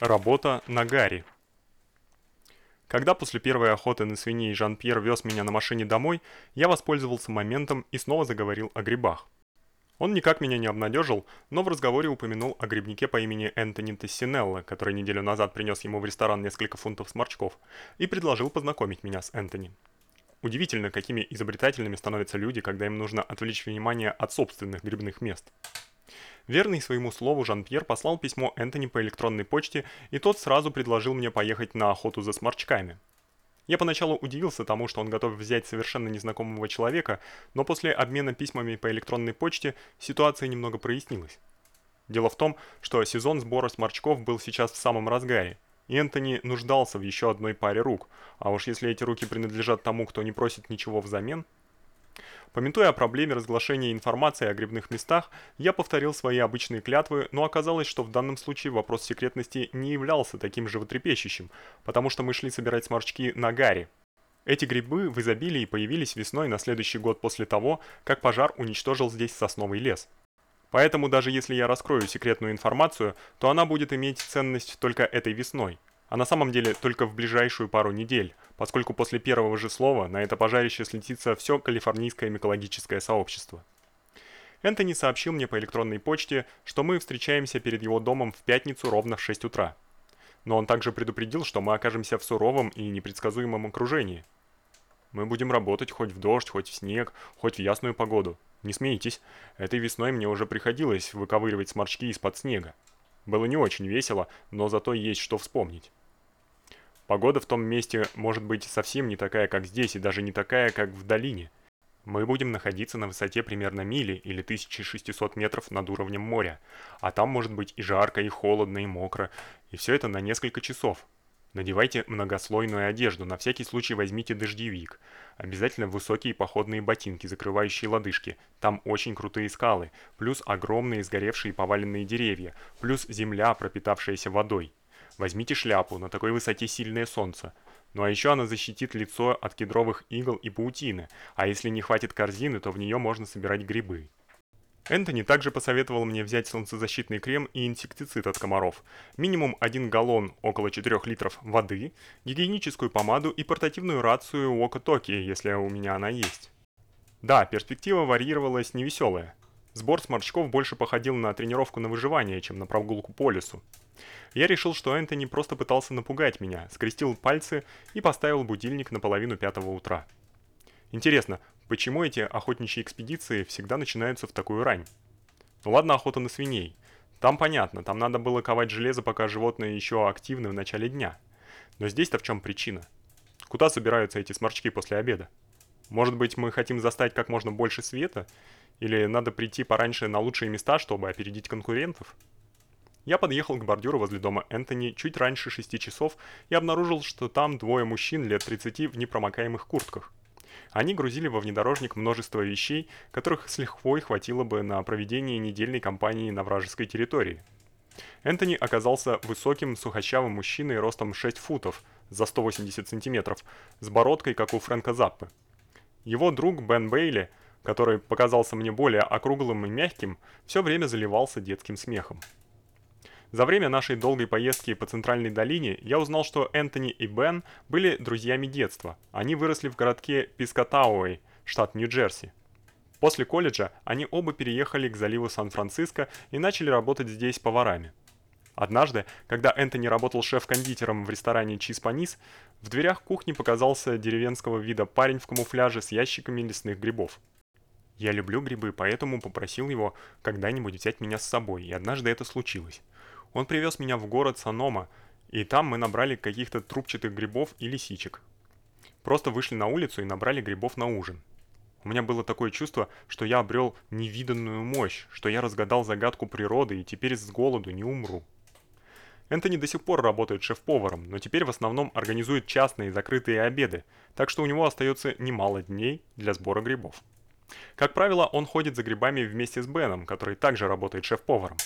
Работа на Гарри. Когда после первой охоты на свиней Жан-Пьер вез меня на машине домой, я воспользовался моментом и снова заговорил о грибах. Он никак меня не обнадежил, но в разговоре упомянул о грибнике по имени Энтони Тессинелло, который неделю назад принес ему в ресторан несколько фунтов сморчков, и предложил познакомить меня с Энтони. Удивительно, какими изобретательными становятся люди, когда им нужно отвлечь внимание от собственных грибных мест. Верный своему слову Жан-Пьер послал письмо Энтони по электронной почте, и тот сразу предложил мне поехать на охоту за сморчками. Я поначалу удивился тому, что он готов взять совершенно незнакомого человека, но после обмена письмами по электронной почте ситуация немного прояснилась. Дело в том, что сезон сбора сморчков был сейчас в самом разгаре, и Энтони нуждался в еще одной паре рук, а уж если эти руки принадлежат тому, кто не просит ничего взамен, Помятуя о проблеме разглашения информации о грибных местах, я повторил свои обычные клятвы, но оказалось, что в данном случае вопрос секретности не являлся таким животрепещущим, потому что мы шли собирать сморчки на Гарри. Эти грибы в изобилии появились весной на следующий год после того, как пожар уничтожил здесь сосновый лес. Поэтому даже если я раскрою секретную информацию, то она будет иметь ценность только этой весной а на самом деле только в ближайшую пару недель, поскольку после первого же слова на это пожарище слетится все калифорнийское микологическое сообщество. Энтони сообщил мне по электронной почте, что мы встречаемся перед его домом в пятницу ровно в 6 утра. Но он также предупредил, что мы окажемся в суровом и непредсказуемом окружении. Мы будем работать хоть в дождь, хоть в снег, хоть в ясную погоду. Не смейтесь, этой весной мне уже приходилось выковыривать сморчки из-под снега. Было не очень весело, но зато есть что вспомнить. Погода в том месте может быть совсем не такая, как здесь, и даже не такая, как в долине. Мы будем находиться на высоте примерно мили или 1600 метров над уровнем моря, а там может быть и жарко, и холодно, и мокро, и все это на несколько часов. Надевайте многослойную одежду, на всякий случай возьмите дождевик. Обязательно высокие походные ботинки, закрывающие лодыжки. Там очень крутые скалы, плюс огромные сгоревшие поваленные деревья, плюс земля, пропитавшаяся водой. Возьмите шляпу, на такой высоте сильное солнце. Ну а еще она защитит лицо от кедровых игл и паутины, а если не хватит корзины, то в нее можно собирать грибы. Энтони также посоветовал мне взять солнцезащитный крем и инсектицид от комаров, минимум 1 галлон, около 4 литров воды, гигиеническую помаду и портативную рацию Walkie-Talkie, если у меня она есть. Да, перспектива варьировалась невеселая. Сбор сморчков больше походил на тренировку на выживание, чем на прогулку по лесу. Я решил, что Энтони просто пытался напугать меня, скрестил пальцы и поставил будильник на половину пятого утра. Интересно, почему эти охотничьи экспедиции всегда начинаются в такую рань? Ну ладно, охота на свиней. Там понятно, там надо было ковать железо, пока животные еще активны в начале дня. Но здесь-то в чем причина? Куда собираются эти сморчки после обеда? Может быть, мы хотим застать как можно больше света? Или надо прийти пораньше на лучшие места, чтобы опередить конкурентов? Я подъехал к бордюру возле дома Энтони чуть раньше 6 часов и обнаружил, что там двое мужчин лет 30 в непромокаемых куртках. Они грузили во внедорожник множество вещей, которых с лихвой хватило бы на проведение недельной кампании на вражеской территории. Энтони оказался высоким, сухощавым мужчиной ростом 6 футов, за 180 сантиметров, с бородкой, как у Фрэнка Заппы. Его друг Бен Бейли, который показался мне более округлым и мягким, все время заливался детским смехом. За время нашей долгой поездки по Центральной долине я узнал, что Энтони и Бен были друзьями детства. Они выросли в городке Пискотауэй, штат Нью-Джерси. После колледжа они оба переехали к заливу Сан-Франциско и начали работать здесь поварами. Однажды, когда Энтони работал шеф-кондитером в ресторане Чиз Панис, в дверях кухни показался деревенского вида парень в камуфляже с ящиками лесных грибов. Я люблю грибы, поэтому попросил его когда-нибудь взять меня с собой, и однажды это случилось. Он привез меня в город Санома, и там мы набрали каких-то трубчатых грибов и лисичек. Просто вышли на улицу и набрали грибов на ужин. У меня было такое чувство, что я обрел невиданную мощь, что я разгадал загадку природы и теперь с голоду не умру. Энтони до сих пор работает шеф-поваром, но теперь в основном организует частные закрытые обеды, так что у него остается немало дней для сбора грибов. Как правило, он ходит за грибами вместе с Беном, который также работает шеф-поваром.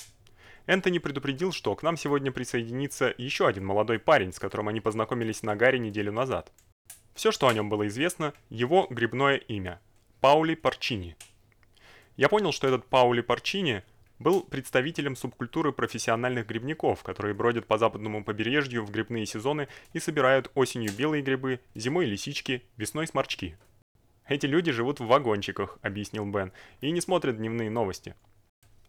Энтони предупредил, что к нам сегодня присоединится еще один молодой парень, с которым они познакомились на Гаре неделю назад. Все, что о нем было известно, его грибное имя Паули Парчини. Я понял, что этот Паули Парчини был представителем субкультуры профессиональных грибников, которые бродят по западному побережью в грибные сезоны и собирают осенью белые грибы, зимой лисички, весной сморчки. Эти люди живут в вагончиках, объяснил Бен, и не смотрят дневные новости.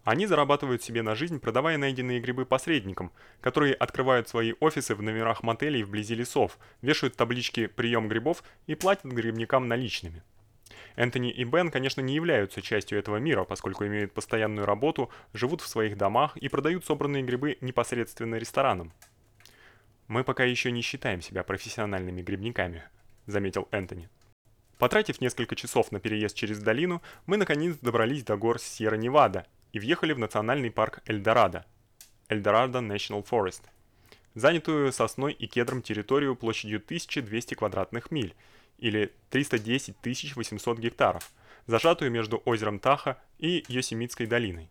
Они зарабатывают себе на жизнь, продавая найденные грибы посредникам, которые открывают свои офисы в номерах мотелей вблизи лесов, вешают таблички «Прием грибов» и платят грибникам наличными. Энтони и Бен, конечно, не являются частью этого мира, поскольку имеют постоянную работу, живут в своих домах и продают собранные грибы непосредственно ресторанам. Мы пока еще не считаем себя профессиональными грибниками, заметил Энтони. Потратив несколько часов на переезд через долину, мы наконец добрались до гор Сьерра-Невада и въехали в национальный парк Эльдорадо. Эльдорадо National Forest. Занятую сосной и кедром территорию площадью 1200 квадратных миль или 310 800 гектаров, зажатую между озером Таха и Йосемитской долиной.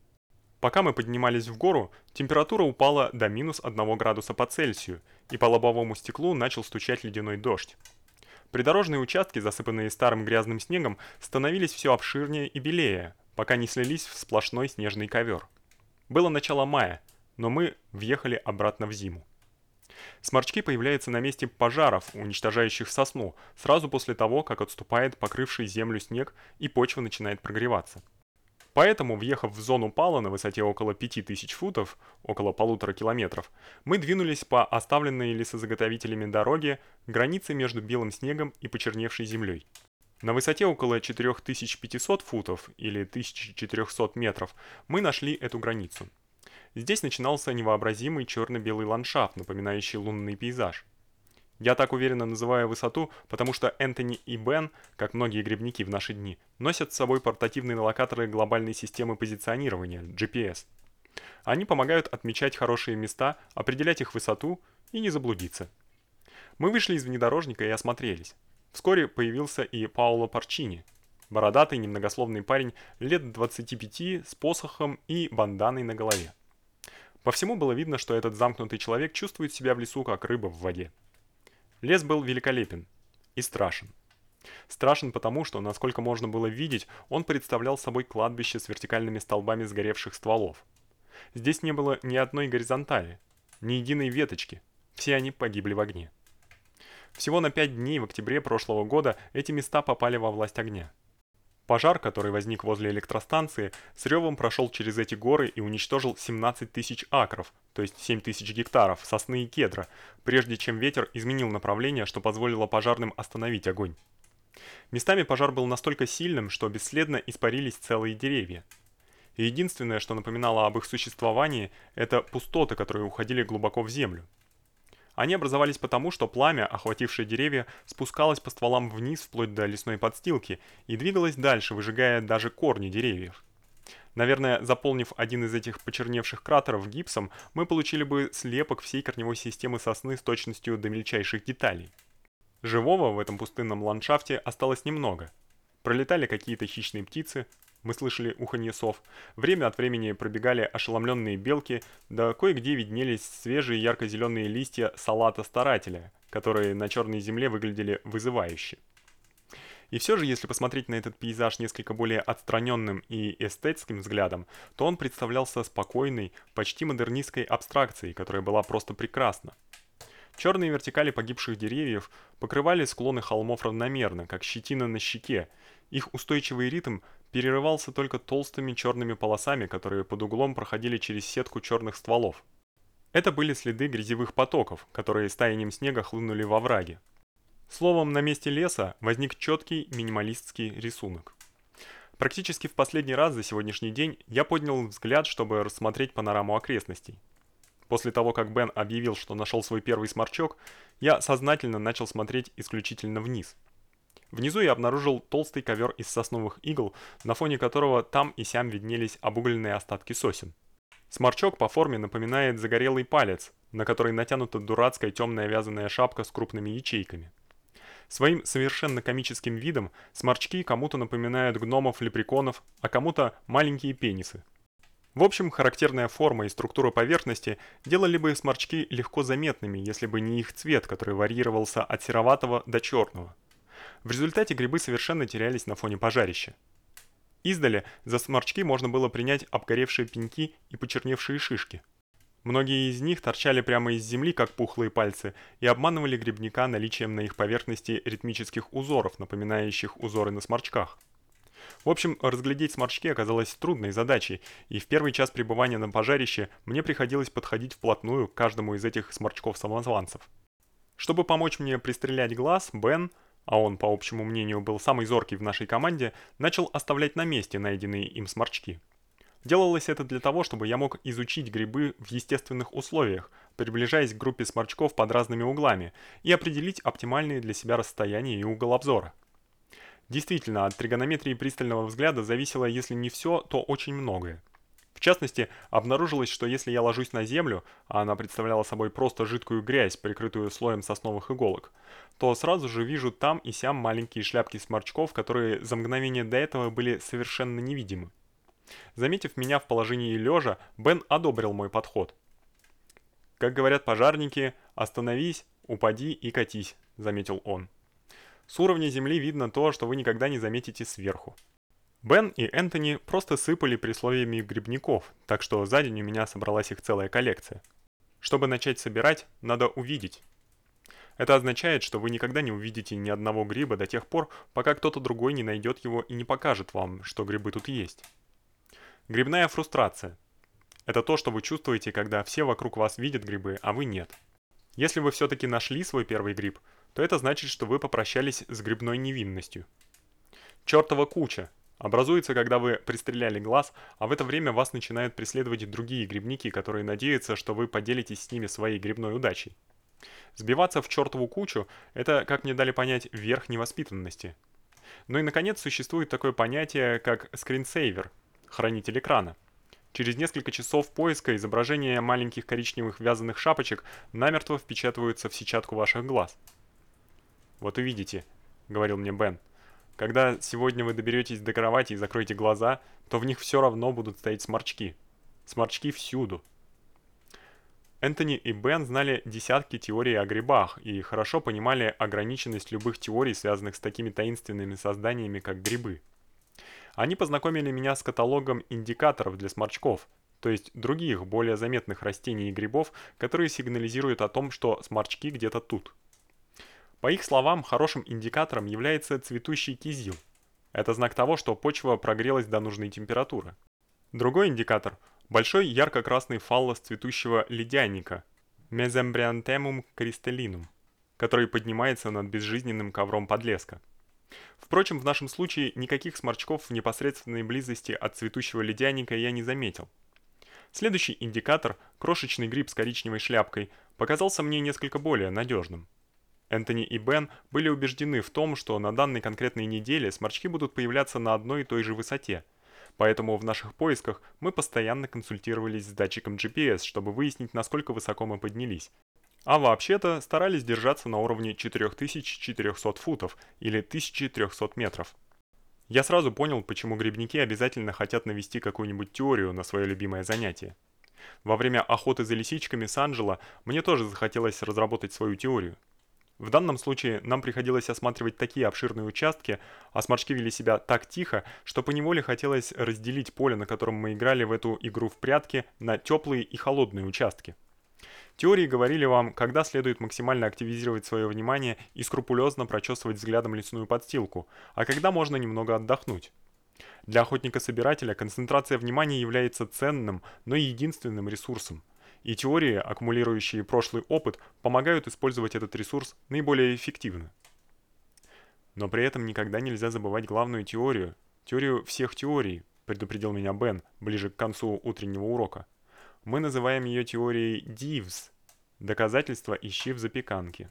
Пока мы поднимались в гору, температура упала до минус 1 градуса по Цельсию, и по лобовому стеклу начал стучать ледяной дождь. Придорожные участки, засыпанные старым грязным снегом, становились все обширнее и белее, пока не слились в сплошной снежный ковер. Было начало мая, но мы въехали обратно в зиму. Сморчки появляются на месте пожаров, уничтожающих сосну, сразу после того, как отступает покрывший землю снег и почва начинает прогреваться. Поэтому, въехав в зону пала на высоте около 5000 футов, около полутора километров, мы двинулись по оставленной лесозаготовителями дороге, границе между белым снегом и почерневшей землей. На высоте около 4500 футов или 1400 метров мы нашли эту границу. Здесь начинался невообразимый черно-белый ландшафт, напоминающий лунный пейзаж. Я так уверенно называю высоту, потому что Энтони и Бен, как многие грибники в наши дни, носят с собой портативные локаторы глобальной системы позиционирования GPS. Они помогают отмечать хорошие места, определять их высоту и не заблудиться. Мы вышли из внедорожника и осмотрелись. Вскоре появился и Паоло Парчини, бородатый немногословный парень лет 25 с посохом и банданой на голове. По всему было видно, что этот замкнутый человек чувствует себя в лесу как рыба в воде. Лес был великолепен и страшен. Страшен потому, что, насколько можно было видеть, он представлял собой кладбище с вертикальными столбами сгоревших стволов. Здесь не было ни одной горизонтали, ни единой веточки. Все они погибли в огне. Всего на 5 дней в октябре прошлого года эти места попали во власть огня. Пожар, который возник возле электростанции, с ревом прошел через эти горы и уничтожил 17 тысяч акров, то есть 7 тысяч гектаров сосны и кедра, прежде чем ветер изменил направление, что позволило пожарным остановить огонь. Местами пожар был настолько сильным, что бесследно испарились целые деревья. Единственное, что напоминало об их существовании, это пустоты, которые уходили глубоко в землю. Они образовались потому, что пламя, охватившее деревья, спускалось по стволам вниз вплоть до лесной подстилки и двигалось дальше, выжигая даже корни деревьев. Наверное, заполнив один из этих почерневших кратеров гипсом, мы получили бы слепок всей корневой системы сосны с точностью до мельчайших деталей. Живого в этом пустынном ландшафте осталось немного. Пролетали какие-то хищные птицы, мы слышали уханье сов. Время от времени пробегали ошеломленные белки, да кое-где виднелись свежие ярко зеленые листья салата старателя, которые на черной земле выглядели вызывающе. И все же, если посмотреть на этот пейзаж несколько более отстраненным и эстетским взглядом, то он представлялся спокойной, почти модернистской абстракцией, которая была просто прекрасна. Черные вертикали погибших деревьев покрывали склоны холмов равномерно, как щетина на щеке. Их устойчивый ритм перерывался только толстыми черными полосами, которые под углом проходили через сетку черных стволов. Это были следы грязевых потоков, которые стаянием снега хлынули во враги. Словом, на месте леса возник четкий минималистский рисунок. Практически в последний раз за сегодняшний день я поднял взгляд, чтобы рассмотреть панораму окрестностей. После того, как Бен объявил, что нашел свой первый сморчок, я сознательно начал смотреть исключительно вниз – Внизу я обнаружил толстый ковер из сосновых игл, на фоне которого там и сям виднелись обугленные остатки сосен. Сморчок по форме напоминает загорелый палец, на который натянута дурацкая темная вязаная шапка с крупными ячейками. Своим совершенно комическим видом сморчки кому-то напоминают гномов-лепреконов, а кому-то маленькие пенисы. В общем, характерная форма и структура поверхности делали бы сморчки легко заметными, если бы не их цвет, который варьировался от сероватого до черного. В результате грибы совершенно терялись на фоне пожарища. Издали за сморчки можно было принять обгоревшие пеньки и почерневшие шишки. Многие из них торчали прямо из земли, как пухлые пальцы, и обманывали грибника наличием на их поверхности ритмических узоров, напоминающих узоры на сморчках. В общем, разглядеть сморчки оказалось трудной задачей, и в первый час пребывания на пожарище мне приходилось подходить вплотную к каждому из этих сморчков-самозванцев. Чтобы помочь мне пристрелять глаз, Бен, а он, по общему мнению, был самый зоркий в нашей команде, начал оставлять на месте найденные им сморчки. Делалось это для того, чтобы я мог изучить грибы в естественных условиях, приближаясь к группе сморчков под разными углами, и определить оптимальные для себя расстояние и угол обзора. Действительно, от тригонометрии пристального взгляда зависело, если не все, то очень многое. В частности, обнаружилось, что если я ложусь на землю, а она представляла собой просто жидкую грязь, прикрытую слоем сосновых иголок, то сразу же вижу там и сям маленькие шляпки сморчков, которые за мгновение до этого были совершенно невидимы. Заметив меня в положении лежа, Бен одобрил мой подход. Как говорят пожарники, остановись, упади и катись, заметил он. С уровня земли видно то, что вы никогда не заметите сверху. Бен и Энтони просто сыпали присловиями грибников, так что за день у меня собралась их целая коллекция. Чтобы начать собирать, надо увидеть. Это означает, что вы никогда не увидите ни одного гриба до тех пор, пока кто-то другой не найдет его и не покажет вам, что грибы тут есть. Грибная фрустрация. Это то, что вы чувствуете, когда все вокруг вас видят грибы, а вы нет. Если вы все таки нашли свой первый гриб, то это значит, что вы попрощались с грибной невинностью. Чёртова куча образуется, когда вы пристреляли глаз, а в это время вас начинают преследовать другие грибники, которые надеются, что вы поделитесь с ними своей грибной удачей. Сбиваться в чёртову кучу это, как мне дали понять, верх невоспитанности. Ну и наконец существует такое понятие, как скринсейвер, хранитель экрана. Через несколько часов поиска изображения маленьких коричневых вязаных шапочек намертво впечатываются в сетчатку ваших глаз. Вот увидите, говорил мне Бен. Когда сегодня вы доберетесь до кровати и закроете глаза, то в них все равно будут стоять сморчки. Сморчки всюду. Энтони и Бен знали десятки теорий о грибах и хорошо понимали ограниченность любых теорий, связанных с такими таинственными созданиями, как грибы. Они познакомили меня с каталогом индикаторов для сморчков, то есть других, более заметных растений и грибов, которые сигнализируют о том, что сморчки где-то тут. По их словам, хорошим индикатором является цветущий кизил. Это знак того, что почва прогрелась до нужной температуры. Другой индикатор большой ярко-красный фаллос цветущего ледяника Mesembryanthemum crystallinum, который поднимается над безжизненным ковром подлеска. Впрочем, в нашем случае никаких сморчков в непосредственной близости от цветущего ледяника я не заметил. Следующий индикатор, крошечный гриб с коричневой шляпкой, показался мне несколько более надежным. Энтони и Бен были убеждены в том, что на данной конкретной неделе сморчки будут появляться на одной и той же высоте. Поэтому в наших поисках мы постоянно консультировались с датчиком GPS, чтобы выяснить, насколько высоко мы поднялись. А вообще-то старались держаться на уровне 4400 футов или 1300 метров. Я сразу понял, почему грибники обязательно хотят навести какую-нибудь теорию на свое любимое занятие. Во время охоты за лисичками с Анджело мне тоже захотелось разработать свою теорию. В данном случае нам приходилось осматривать такие обширные участки, а сморчки вели себя так тихо, что поневоле хотелось разделить поле, на котором мы играли в эту игру в прятки, на теплые и холодные участки. Теории говорили вам, когда следует максимально активизировать свое внимание и скрупулезно прочесывать взглядом лесную подстилку, а когда можно немного отдохнуть. Для охотника-собирателя концентрация внимания является ценным, но единственным ресурсом и теории, аккумулирующие прошлый опыт, помогают использовать этот ресурс наиболее эффективно. Но при этом никогда нельзя забывать главную теорию, теорию всех теорий, предупредил меня Бен ближе к концу утреннего урока. Мы называем ее теорией Дивс. Доказательства ищи в запеканке.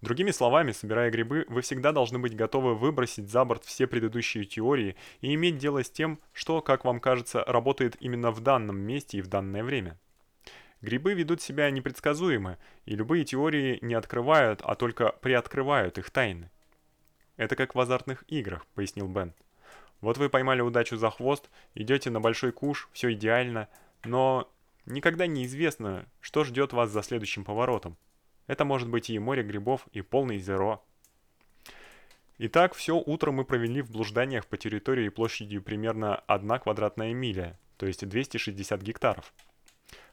Другими словами, собирая грибы, вы всегда должны быть готовы выбросить за борт все предыдущие теории и иметь дело с тем, что, как вам кажется, работает именно в данном месте и в данное время. Грибы ведут себя непредсказуемо, и любые теории не открывают, а только приоткрывают их тайны. Это как в азартных играх, пояснил Бен. Вот вы поймали удачу за хвост, идете на большой куш, все идеально, но никогда не известно, что ждет вас за следующим поворотом. Это может быть и море грибов, и полный зеро. Итак, все утро мы провели в блужданиях по территории площадью примерно 1 квадратная миля, то есть 260 гектаров.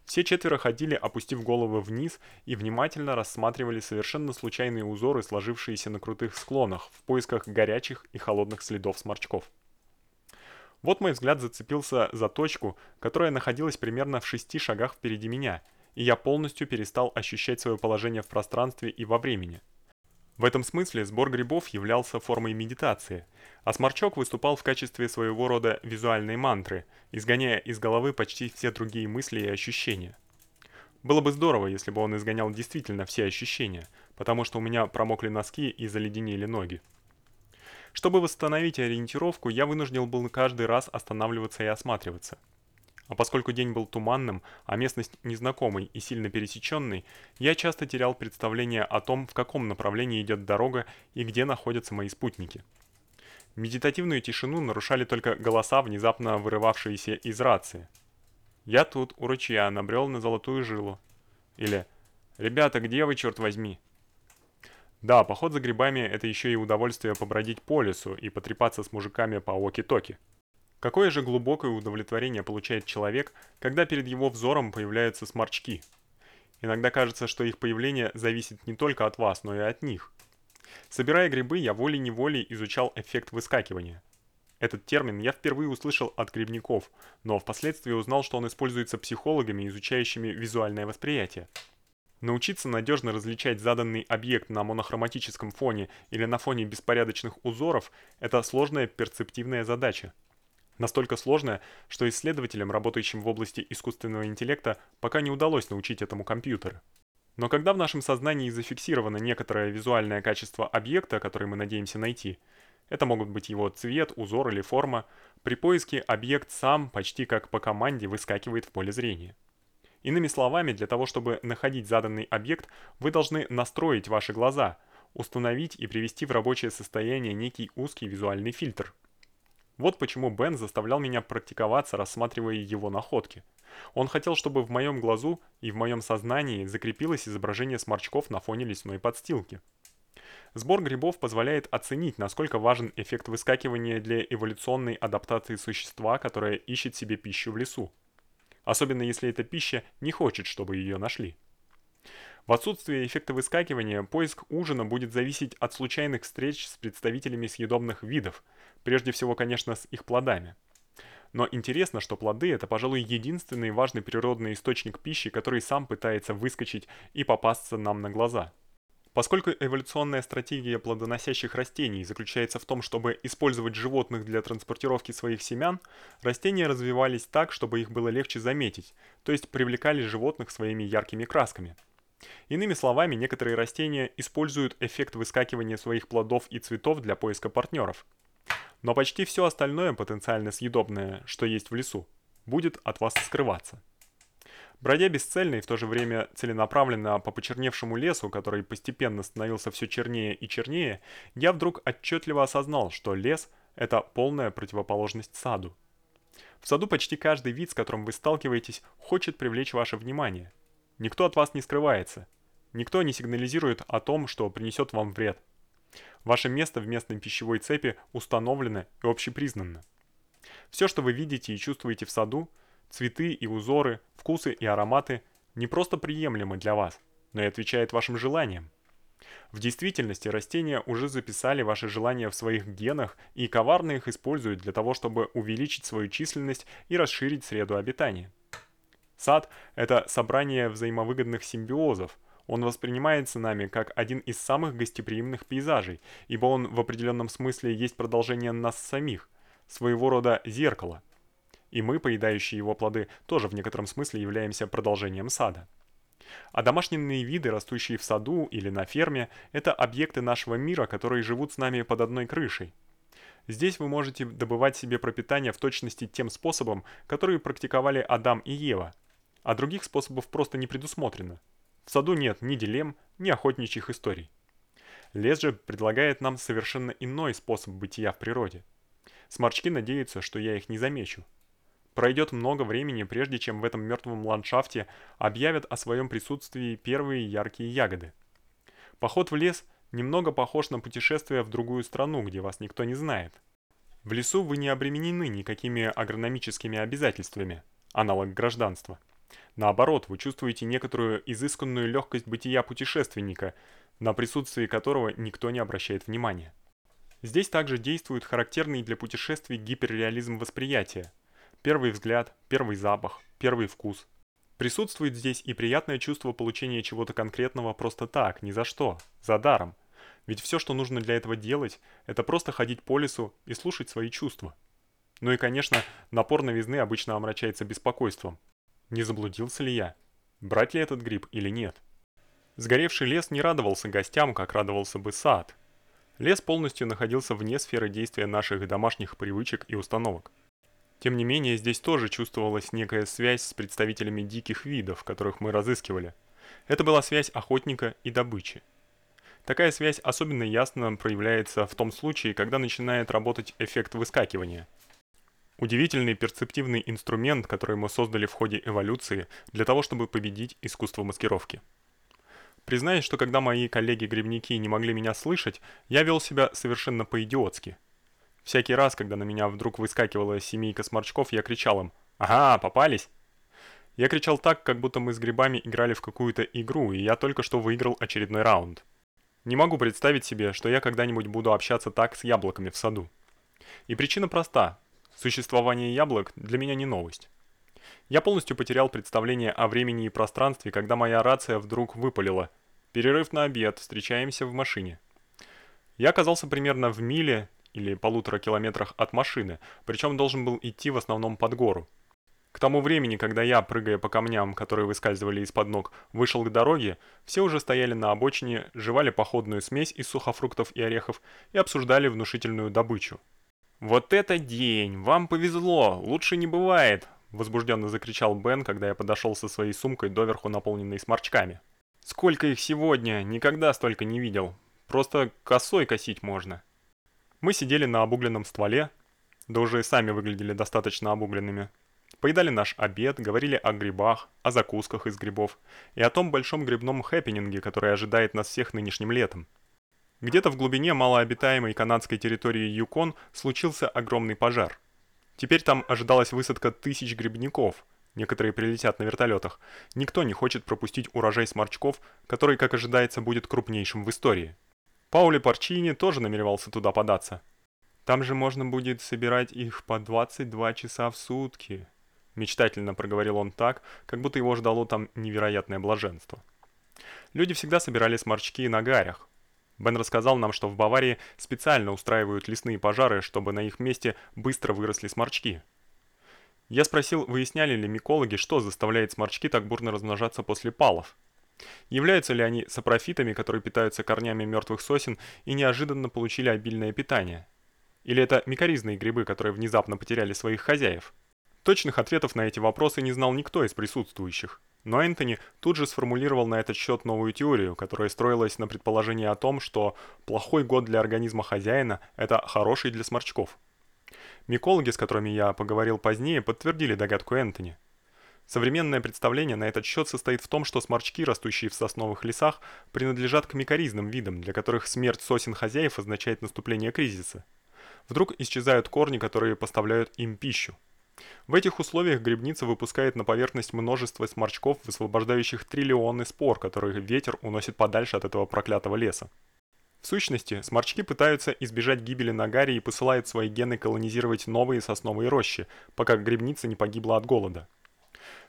Все четверо ходили, опустив головы вниз, и внимательно рассматривали совершенно случайные узоры, сложившиеся на крутых склонах, в поисках горячих и холодных следов сморчков. Вот мой взгляд зацепился за точку, которая находилась примерно в шести шагах впереди меня, и я полностью перестал ощущать свое положение в пространстве и во времени. В этом смысле сбор грибов являлся формой медитации, а сморчок выступал в качестве своего рода визуальной мантры, изгоняя из головы почти все другие мысли и ощущения. Было бы здорово, если бы он изгонял действительно все ощущения, потому что у меня промокли носки и заледенели ноги. Чтобы восстановить ориентировку, я вынужден был каждый раз останавливаться и осматриваться. А поскольку день был туманным, а местность незнакомой и сильно пересеченной, я часто терял представление о том, в каком направлении идет дорога и где находятся мои спутники. Медитативную тишину нарушали только голоса, внезапно вырывавшиеся из рации. «Я тут, у ручья, набрел на золотую жилу». Или «Ребята, где вы, черт возьми?» Да, поход за грибами – это еще и удовольствие побродить по лесу и потрепаться с мужиками по оки-токи. Какое же глубокое удовлетворение получает человек, когда перед его взором появляются сморчки. Иногда кажется, что их появление зависит не только от вас, но и от них. Собирая грибы, я волей-неволей изучал эффект выскакивания. Этот термин я впервые услышал от грибников, но впоследствии узнал, что он используется психологами, изучающими визуальное восприятие. Научиться надежно различать заданный объект на монохроматическом фоне или на фоне беспорядочных узоров это сложная перцептивная задача. Настолько сложная, что исследователям, работающим в области искусственного интеллекта, пока не удалось научить этому компьютеры. Но когда в нашем сознании зафиксировано некоторое визуальное качество объекта, который мы надеемся найти, это могут быть его цвет, узор или форма, при поиске объект сам почти как по команде выскакивает в поле зрения. Иными словами, для того, чтобы находить заданный объект, вы должны настроить ваши глаза, установить и привести в рабочее состояние некий узкий визуальный фильтр – вот почему Бен заставлял меня практиковаться, рассматривая его находки. Он хотел, чтобы в моем глазу и в моем сознании закрепилось изображение сморчков на фоне лесной подстилки. Сбор грибов позволяет оценить, насколько важен эффект выскакивания для эволюционной адаптации существа, которое ищет себе пищу в лесу. Особенно если эта пища не хочет, чтобы ее нашли. В отсутствие эффекта выскакивания поиск ужина будет зависеть от случайных встреч с представителями съедобных видов – Прежде всего, конечно, с их плодами. Но интересно, что плоды это, пожалуй, единственный важный природный источник пищи, который сам пытается выскочить и попасться нам на глаза. Поскольку эволюционная стратегия плодоносящих растений заключается в том, чтобы использовать животных для транспортировки своих семян, растения развивались так, чтобы их было легче заметить, то есть привлекали животных своими яркими красками. Иными словами, некоторые растения используют эффект выскакивания своих плодов и цветов для поиска партнеров – но почти все остальное потенциально съедобное, что есть в лесу, будет от вас скрываться. Бродя бесцельно и в то же время целенаправленно по почерневшему лесу, который постепенно становился все чернее и чернее, я вдруг отчетливо осознал, что лес это полная противоположность саду. В саду почти каждый вид, с которым вы сталкиваетесь, хочет привлечь ваше внимание. Никто от вас не скрывается. Никто не сигнализирует о том, что принесет вам вред. Ваше место в местной пищевой цепи установлено и общепризнано. Все, что вы видите и чувствуете в саду, цветы и узоры, вкусы и ароматы не просто приемлемы для вас, но и отвечают вашим желаниям. В действительности растения уже записали ваши желания в своих генах и коварно их используют для того, чтобы увеличить свою численность и расширить среду обитания. Сад это собрание взаимовыгодных симбиозов, он воспринимается нами как один из самых гостеприимных пейзажей, ибо он в определенном смысле есть продолжение нас самих, своего рода зеркало. И мы, поедающие его плоды, тоже в некотором смысле являемся продолжением сада. А домашние виды, растущие в саду или на ферме, это объекты нашего мира, которые живут с нами под одной крышей. Здесь вы можете добывать себе пропитание в точности тем способом, который практиковали Адам и Ева, а других способов просто не предусмотрено. В саду нет ни дилемм, ни охотничьих историй. Лес же предлагает нам совершенно иной способ бытия в природе. Сморчки надеются, что я их не замечу. Пройдет много времени, прежде чем в этом мертвом ландшафте объявят о своем присутствии первые яркие ягоды. Поход в лес немного похож на путешествие в другую страну, где вас никто не знает. В лесу вы не обременены никакими агрономическими обязательствами, аналог гражданства. Наоборот, вы чувствуете некоторую изысканную легкость бытия путешественника, на присутствие которого никто не обращает внимания. Здесь также действует характерный для путешествий гиперреализм восприятия. Первый взгляд, первый запах, первый вкус. Присутствует здесь и приятное чувство получения чего-то конкретного просто так, ни за что, за даром. Ведь все, что нужно для этого делать, это просто ходить по лесу и слушать свои чувства. Ну и, конечно, напор новизны обычно омрачается беспокойством. Не заблудился ли я? Брать ли этот гриб или нет? Сгоревший лес не радовался гостям, как радовался бы сад. Лес полностью находился вне сферы действия наших домашних привычек и установок. Тем не менее, здесь тоже чувствовалась некая связь с представителями диких видов, которых мы разыскивали. Это была связь охотника и добычи. Такая связь особенно ясно проявляется в том случае, когда начинает работать эффект выскакивания. Удивительный перцептивный инструмент, который мы создали в ходе эволюции для того, чтобы победить искусство маскировки. Признаюсь, что когда мои коллеги-грибники не могли меня слышать, я вел себя совершенно по-идиотски. Всякий раз, когда на меня вдруг выскакивала семейка сморчков, я кричал им «Ага, попались!». Я кричал так, как будто мы с грибами играли в какую-то игру, и я только что выиграл очередной раунд. Не могу представить себе, что я когда-нибудь буду общаться так с яблоками в саду. И причина проста. Существование яблок для меня не новость. Я полностью потерял представление о времени и пространстве, когда моя рация вдруг выпалила: "Перерыв на обед, встречаемся в машине". Я оказался примерно в миле или полутора километрах от машины, причем должен был идти в основном под гору. К тому времени, когда я, прыгая по камням, которые выскальзывали из-под ног, вышел к дороге, все уже стояли на обочине, жевали походную смесь из сухофруктов и орехов и обсуждали внушительную добычу. Вот это день, вам повезло, лучше не бывает, возбужденно закричал Бен, когда я подошел со своей сумкой, доверху наполненной сморчками. Сколько их сегодня, никогда столько не видел. Просто косой косить можно. Мы сидели на обугленном стволе, да уже и сами выглядели достаточно обугленными. Поедали наш обед, говорили о грибах, о закусках из грибов и о том большом грибном хэппининге, который ожидает нас всех нынешним летом. Где-то в глубине малообитаемой канадской территории Юкон случился огромный пожар. Теперь там ожидалась высадка тысяч грибников. Некоторые прилетят на вертолетах. Никто не хочет пропустить урожай сморчков, который, как ожидается, будет крупнейшим в истории. Паули Парчини тоже намеревался туда податься. Там же можно будет собирать их по 22 часа в сутки. Мечтательно проговорил он так, как будто его ждало там невероятное блаженство. Люди всегда собирали сморчки на гарях. Бен рассказал нам, что в Баварии специально устраивают лесные пожары, чтобы на их месте быстро выросли сморчки. Я спросил, выясняли ли микологи, что заставляет сморчки так бурно размножаться после палов. Являются ли они сапрофитами, которые питаются корнями мертвых сосен и неожиданно получили обильное питание? Или это микоризные грибы, которые внезапно потеряли своих хозяев? Точных ответов на эти вопросы не знал никто из присутствующих. Но Энтони тут же сформулировал на этот счет новую теорию, которая строилась на предположении о том, что плохой год для организма хозяина это хороший для сморчков. Микологи, с которыми я поговорил позднее, подтвердили догадку Энтони. Современное представление на этот счет состоит в том, что сморчки, растущие в сосновых лесах, принадлежат к микоризным видам, для которых смерть сосен хозяев означает наступление кризиса. Вдруг исчезают корни, которые поставляют им пищу. В этих условиях грибница выпускает на поверхность множество сморчков, высвобождающих триллионы спор, которые ветер уносит подальше от этого проклятого леса. В сущности, сморчки пытаются избежать гибели нагари и посылают свои гены колонизировать новые сосновые рощи, пока грибница не погибла от голода.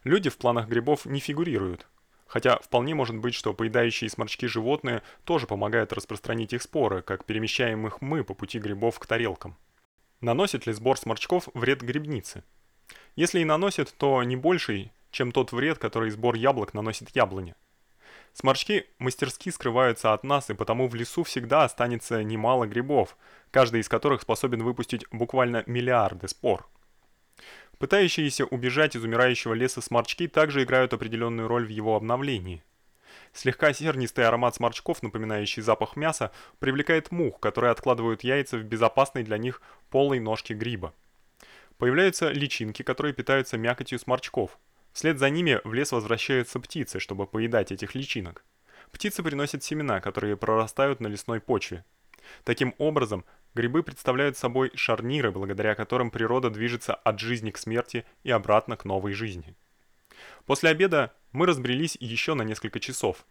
Люди в планах грибов не фигурируют. Хотя вполне может быть, что поедающие сморчки животные тоже помогают распространить их споры, как перемещаем их мы по пути грибов к тарелкам. Наносит ли сбор сморчков вред грибнице? Если и наносит, то не больший, чем тот вред, который сбор яблок наносит яблоне. Сморчки мастерски скрываются от нас, и потому в лесу всегда останется немало грибов, каждый из которых способен выпустить буквально миллиарды спор. Пытающиеся убежать из умирающего леса сморчки также играют определенную роль в его обновлении. Слегка сернистый аромат сморчков, напоминающий запах мяса, привлекает мух, которые откладывают яйца в безопасной для них полой ножке гриба. Появляются личинки, которые питаются мякотью сморчков. Вслед за ними в лес возвращаются птицы, чтобы поедать этих личинок. птицы приносят семена, которые прорастают на лесной почве. Таким образом, грибы представляют собой шарниры, благодаря которым природа движется от жизни к смерти и обратно к новой жизни. После обеда мы разбрелись еще на несколько часов.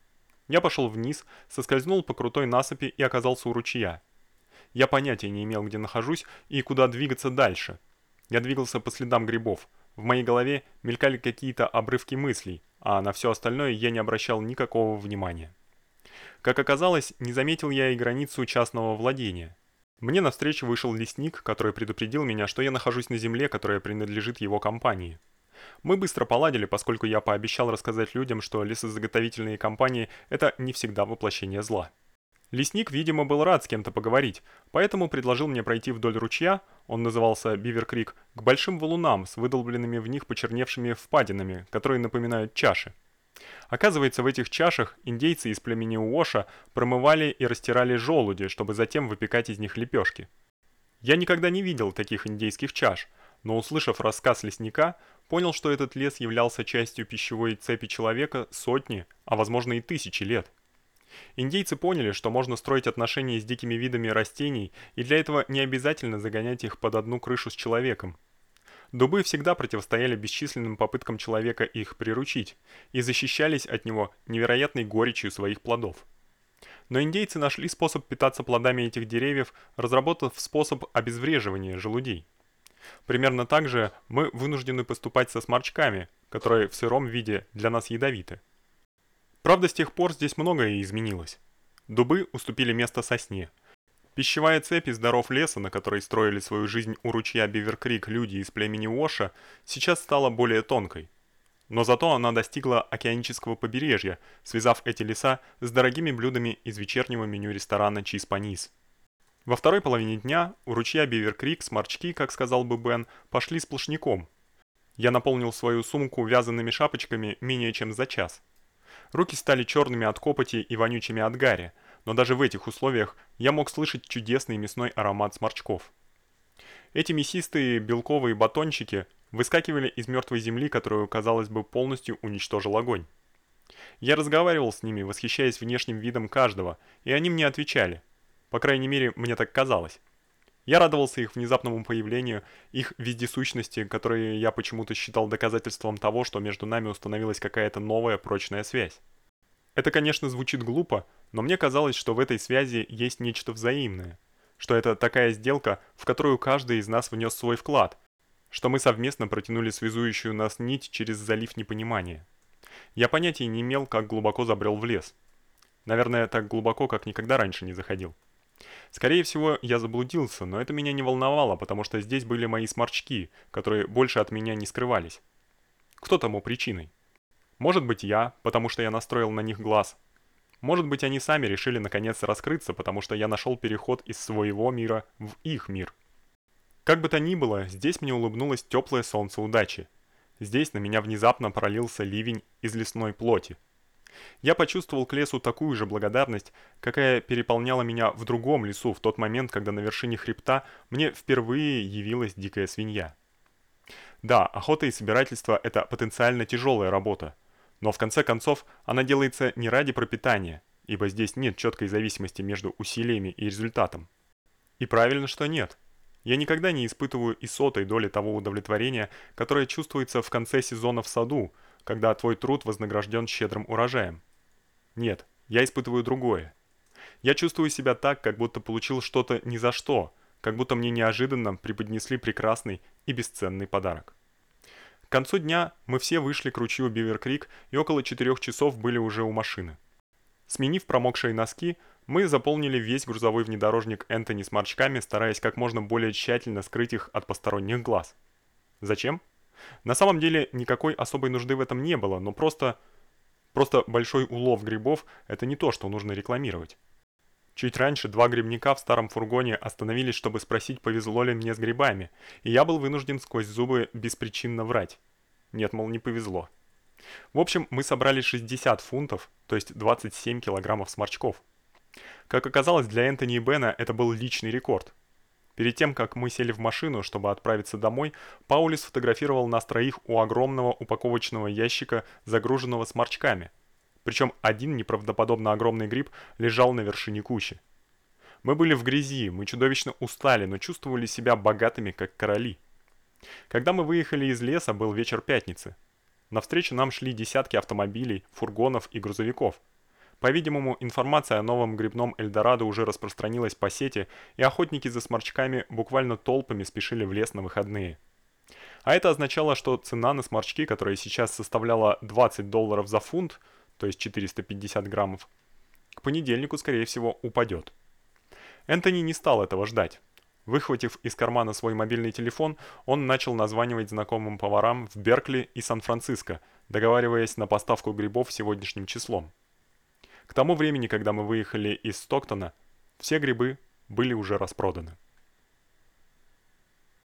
Я пошел вниз, соскользнул по крутой насыпи и оказался у ручья. Я понятия не имел, где нахожусь и куда двигаться дальше. Я двигался по следам грибов. В моей голове мелькали какие-то обрывки мыслей, а на все остальное я не обращал никакого внимания. Как оказалось, не заметил я и границу частного владения. Мне навстречу вышел лесник, который предупредил меня, что я нахожусь на земле, которая принадлежит его компании. Мы быстро поладили, поскольку я пообещал рассказать людям, что лесозаготовительные компании это не всегда воплощение зла. Лесник, видимо, был рад с кем-то поговорить, поэтому предложил мне пройти вдоль ручья, он назывался Бивер-Крик, к большим валунам с выдолбленными в них почерневшими впадинами, которые напоминают чаши. Оказывается, в этих чашах индейцы из племени Уоша промывали и растирали желуди, чтобы затем выпекать из них лепешки. Я никогда не видел таких индейских чаш, но услышав рассказ лесника, понял, что этот лес являлся частью пищевой цепи человека сотни, а возможно и тысячи лет. Индейцы поняли, что можно строить отношения с дикими видами растений, и для этого не обязательно загонять их под одну крышу с человеком. Дубы всегда противостояли бесчисленным попыткам человека их приручить и защищались от него невероятной горечью своих плодов. Но индейцы нашли способ питаться плодами этих деревьев, разработав способ обезвреживания желудей. Примерно так же мы вынуждены поступать со сморчками, которые в сыром виде для нас ядовиты. Правда, с тех пор здесь многое изменилось. Дубы уступили место сосне. Пищевая цепь из даров леса, на которой строили свою жизнь у ручья Биверкрик люди из племени Уоша, сейчас стала более тонкой. Но зато она достигла океанического побережья, связав эти леса с дорогими блюдами из вечернего меню ресторана Чиспанис. Во второй половине дня у ручья Биверкрик сморчки, как сказал бы Бен, пошли сплошняком. Я наполнил свою сумку вязаными шапочками менее чем за час. Руки стали черными от копоти и вонючими от гари, но даже в этих условиях я мог слышать чудесный мясной аромат сморчков. Эти мясистые белковые батончики выскакивали из мертвой земли, которую, казалось бы, полностью уничтожил огонь. Я разговаривал с ними, восхищаясь внешним видом каждого, и они мне отвечали. По крайней мере, мне так казалось. Я радовался их внезапному появлению, их вездесущности, которые я почему-то считал доказательством того, что между нами установилась какая-то новая прочная связь. Это, конечно, звучит глупо, но мне казалось, что в этой связи есть нечто взаимное, что это такая сделка, в которую каждый из нас внес свой вклад, что мы совместно протянули связующую нас нить через залив непонимания. Я понятия не имел, как глубоко забрел в лес. Наверное, так глубоко, как никогда раньше не заходил. Скорее всего, я заблудился, но это меня не волновало, потому что здесь были мои сморчки, которые больше от меня не скрывались. Кто тому причиной? Может быть, я, потому что я настроил на них глаз. Может быть, они сами решили наконец раскрыться, потому что я нашел переход из своего мира в их мир. Как бы то ни было, здесь мне улыбнулось теплое солнце удачи. Здесь на меня внезапно пролился ливень из лесной плоти. Я почувствовал к лесу такую же благодарность, какая переполняла меня в другом лесу в тот момент, когда на вершине хребта мне впервые явилась дикая свинья. Да, охота и собирательство это потенциально тяжелая работа, но в конце концов она делается не ради пропитания, ибо здесь нет четкой зависимости между усилиями и результатом. И правильно, что нет. Я никогда не испытываю и сотой доли того удовлетворения, которое чувствуется в конце сезона в саду, когда твой труд вознагражден щедрым урожаем. Нет, я испытываю другое. Я чувствую себя так, как будто получил что-то ни за что, как будто мне неожиданно преподнесли прекрасный и бесценный подарок. К концу дня мы все вышли к ручью Бивер-Крик и около четырех часов были уже у машины. Сменив промокшие носки, мы заполнили весь грузовой внедорожник Энтони с марчками, стараясь как можно более тщательно скрыть их от посторонних глаз. Зачем? На самом деле никакой особой нужды в этом не было, но просто просто большой улов грибов это не то, что нужно рекламировать. Чуть раньше два грибника в старом фургоне остановились, чтобы спросить, повезло ли мне с грибами, и я был вынужден сквозь зубы беспричинно врать. Нет, мол, не повезло. В общем, мы собрали 60 фунтов, то есть 27 килограммов сморчков. Как оказалось, для Энтони и Бена это был личный рекорд. Перед тем, как мы сели в машину, чтобы отправиться домой, Паули сфотографировал нас троих у огромного упаковочного ящика, загруженного сморчками. Причем один неправдоподобно огромный гриб лежал на вершине кучи. Мы были в грязи, мы чудовищно устали, но чувствовали себя богатыми, как короли. Когда мы выехали из леса, был вечер пятницы. Навстречу нам шли десятки автомобилей, фургонов и грузовиков. По-видимому, информация о новом грибном Эльдорадо уже распространилась по сети, и охотники за сморчками буквально толпами спешили в лес на выходные. А это означало, что цена на сморчки, которая сейчас составляла 20 долларов за фунт, то есть 450 граммов, к понедельнику, скорее всего, упадет. Энтони не стал этого ждать. Выхватив из кармана свой мобильный телефон, он начал названивать знакомым поварам в Беркли и Сан-Франциско, договариваясь на поставку грибов сегодняшним числом. К тому времени, когда мы выехали из Стоктона, все грибы были уже распроданы.